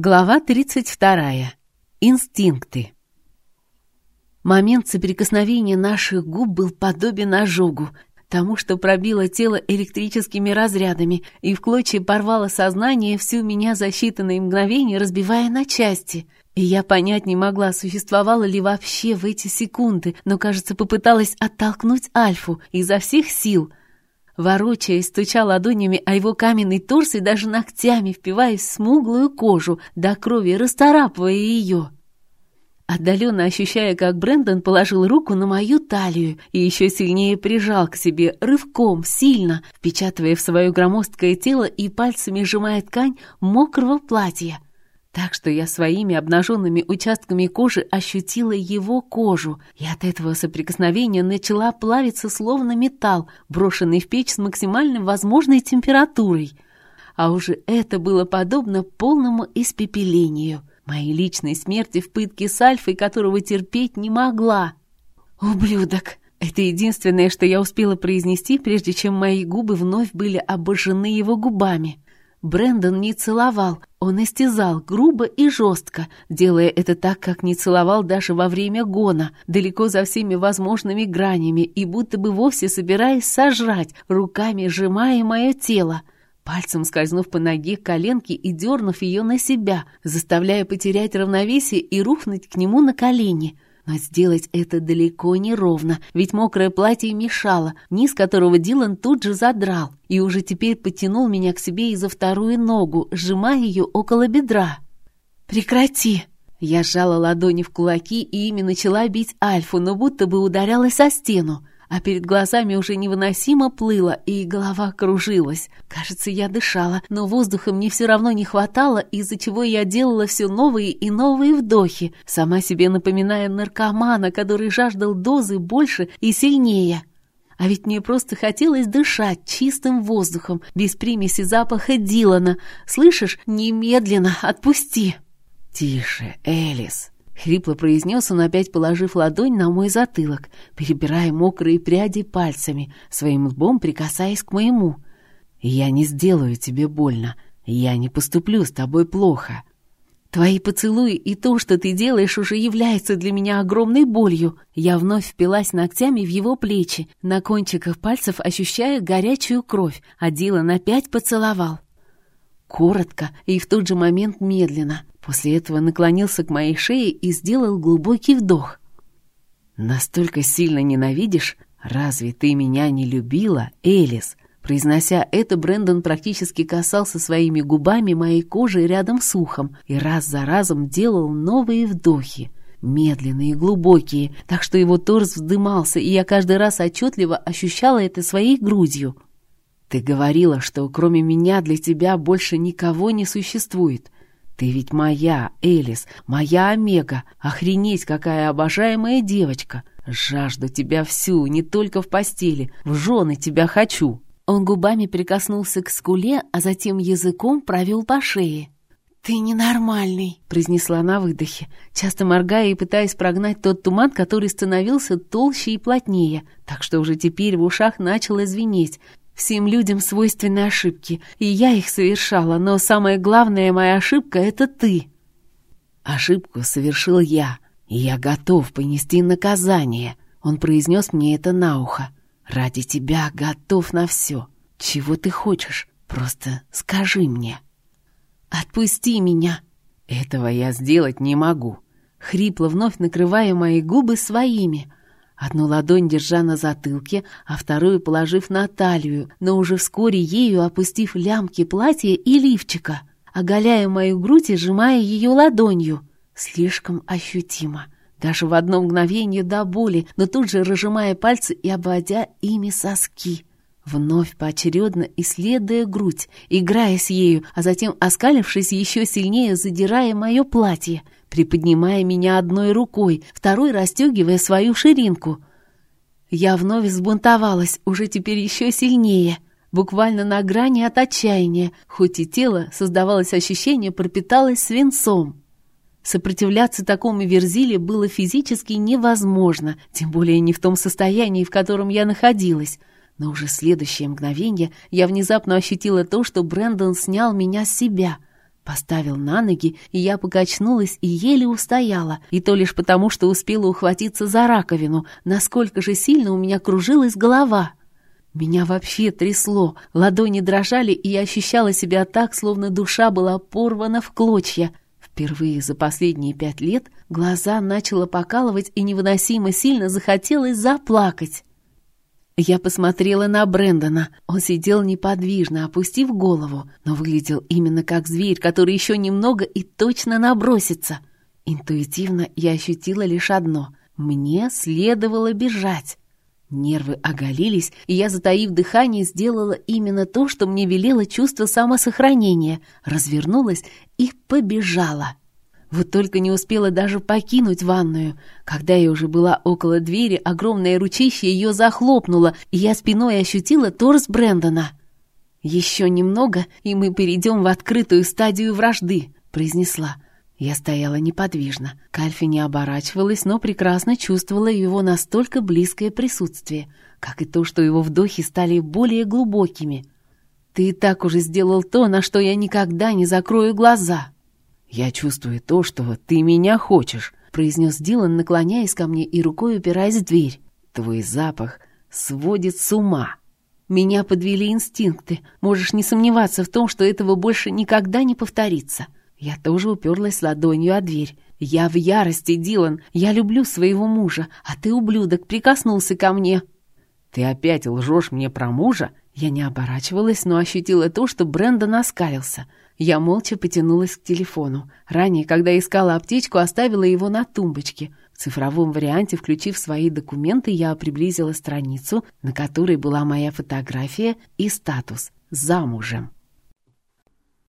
Глава 32. Инстинкты. Момент соприкосновения наших губ был подобен ожогу, тому, что пробило тело электрическими разрядами и в клочья порвало сознание всю меня за считанные мгновения, разбивая на части. И я понять не могла, существовало ли вообще в эти секунды, но, кажется, попыталась оттолкнуть Альфу изо всех сил — ворочаясь, стуча ладонями о его каменный торс и даже ногтями впиваясь в смуглую кожу, до крови расторапывая ее. Отдаленно ощущая, как Брэндон положил руку на мою талию и еще сильнее прижал к себе, рывком, сильно, впечатывая в свое громоздкое тело и пальцами сжимая ткань мокрого платья — так что я своими обнаженными участками кожи ощутила его кожу, и от этого соприкосновения начала плавиться словно металл, брошенный в печь с максимально возможной температурой. А уже это было подобно полному испепелению, моей личной смерти в пытке с Альфой, которого терпеть не могла. «Ублюдок!» Это единственное, что я успела произнести, прежде чем мои губы вновь были обожжены его губами. Брендон не целовал, он истязал грубо и жестко, делая это так, как не целовал даже во время гона, далеко за всеми возможными гранями и будто бы вовсе собираясь сожрать, руками сжимая мое тело, пальцем скользнув по ноге коленки и дернув ее на себя, заставляя потерять равновесие и рухнуть к нему на колени — но сделать это далеко не ровно, ведь мокрое платье мешало, низ которого Дилан тут же задрал, и уже теперь потянул меня к себе и за вторую ногу, сжимая ее около бедра. «Прекрати!» Я сжала ладони в кулаки и ими начала бить Альфу, но будто бы ударялась о стену а перед глазами уже невыносимо плыло, и голова кружилась. Кажется, я дышала, но воздуха мне все равно не хватало, из-за чего я делала все новые и новые вдохи, сама себе напоминая наркомана, который жаждал дозы больше и сильнее. А ведь мне просто хотелось дышать чистым воздухом, без примеси запаха Дилана. Слышишь? Немедленно отпусти. «Тише, Элис!» Хрипло произнес он, опять положив ладонь на мой затылок, перебирая мокрые пряди пальцами, своим лбом прикасаясь к моему. «Я не сделаю тебе больно. Я не поступлю с тобой плохо». «Твои поцелуи и то, что ты делаешь, уже является для меня огромной болью». Я вновь впилась ногтями в его плечи, на кончиках пальцев ощущая горячую кровь, а Дилан опять поцеловал. Коротко и в тот же момент медленно. После этого наклонился к моей шее и сделал глубокий вдох. «Настолько сильно ненавидишь? Разве ты меня не любила, Элис?» Произнося это, Брэндон практически касался своими губами моей кожи рядом с ухом и раз за разом делал новые вдохи, медленные и глубокие, так что его торс вздымался, и я каждый раз отчетливо ощущала это своей грудью. Ты говорила, что кроме меня для тебя больше никого не существует. Ты ведь моя, Элис, моя Омега. Охренеть, какая обожаемая девочка. Жажду тебя всю, не только в постели. В жены тебя хочу». Он губами прикоснулся к скуле, а затем языком провел по шее. «Ты ненормальный», — произнесла на выдохе, часто моргая и пытаясь прогнать тот туман, который становился толще и плотнее, так что уже теперь в ушах начало звенеть, Всем людям свойственны ошибки, и я их совершала, но самая главная моя ошибка — это ты. Ошибку совершил я, и я готов понести наказание. Он произнес мне это на ухо. Ради тебя готов на все. Чего ты хочешь? Просто скажи мне. Отпусти меня. Этого я сделать не могу. Хрипло вновь накрывая мои губы своими — Одну ладонь держа на затылке, а вторую положив на талию, но уже вскоре ею опустив лямки платья и лифчика, оголяя мою грудь и сжимая ее ладонью. Слишком ощутимо. Даже в одно мгновение до боли, но тут же разжимая пальцы и обводя ими соски. Вновь поочередно исследуя грудь, играя с ею, а затем, оскалившись еще сильнее, задирая мое платье — приподнимая меня одной рукой, второй расстегивая свою ширинку. Я вновь взбунтовалась, уже теперь еще сильнее, буквально на грани от отчаяния, хоть и тело, создавалось ощущение, пропиталось свинцом. Сопротивляться такому верзиле было физически невозможно, тем более не в том состоянии, в котором я находилась. Но уже следующее мгновение я внезапно ощутила то, что Брэндон снял меня с себя — Поставил на ноги, и я покачнулась и еле устояла, и то лишь потому, что успела ухватиться за раковину, насколько же сильно у меня кружилась голова. Меня вообще трясло, ладони дрожали, и я ощущала себя так, словно душа была порвана в клочья. Впервые за последние пять лет глаза начало покалывать, и невыносимо сильно захотелось заплакать. Я посмотрела на Брэндона. Он сидел неподвижно, опустив голову, но выглядел именно как зверь, который еще немного и точно набросится. Интуитивно я ощутила лишь одно — мне следовало бежать. Нервы оголились, и я, затаив дыхание, сделала именно то, что мне велело чувство самосохранения, развернулась и побежала. Вот только не успела даже покинуть ванную. Когда я уже была около двери, огромное ручище ее захлопнуло, и я спиной ощутила торс Брэндона. «Еще немного, и мы перейдем в открытую стадию вражды», — произнесла. Я стояла неподвижно. Кальфи не оборачивалась, но прекрасно чувствовала его настолько близкое присутствие, как и то, что его вдохи стали более глубокими. «Ты и так уже сделал то, на что я никогда не закрою глаза», «Я чувствую то, что ты меня хочешь», — произнес Дилан, наклоняясь ко мне и рукой упираясь в дверь. «Твой запах сводит с ума». Меня подвели инстинкты. Можешь не сомневаться в том, что этого больше никогда не повторится. Я тоже уперлась ладонью о дверь. Я в ярости, Дилан. Я люблю своего мужа, а ты, ублюдок, прикоснулся ко мне. Ты опять лжешь мне про мужа? Я не оборачивалась, но ощутила то, что Брэндон оскалился. Я молча потянулась к телефону. Ранее, когда искала аптечку, оставила его на тумбочке. В цифровом варианте, включив свои документы, я приблизила страницу, на которой была моя фотография и статус «Замужем».